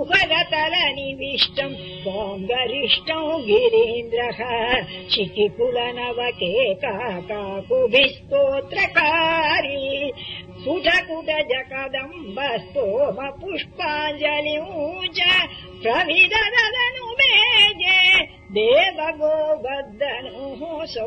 उपगतलनिविष्टम् ओङ्गरिष्टम् गिरीन्द्रः शिखिकुलनवके काकुभिस्तोत्रकारी पुटपुट जकदम्ब स्तोम पुष्पाञ्जलि ऊच मेजे देवगो बद्धनुः सौ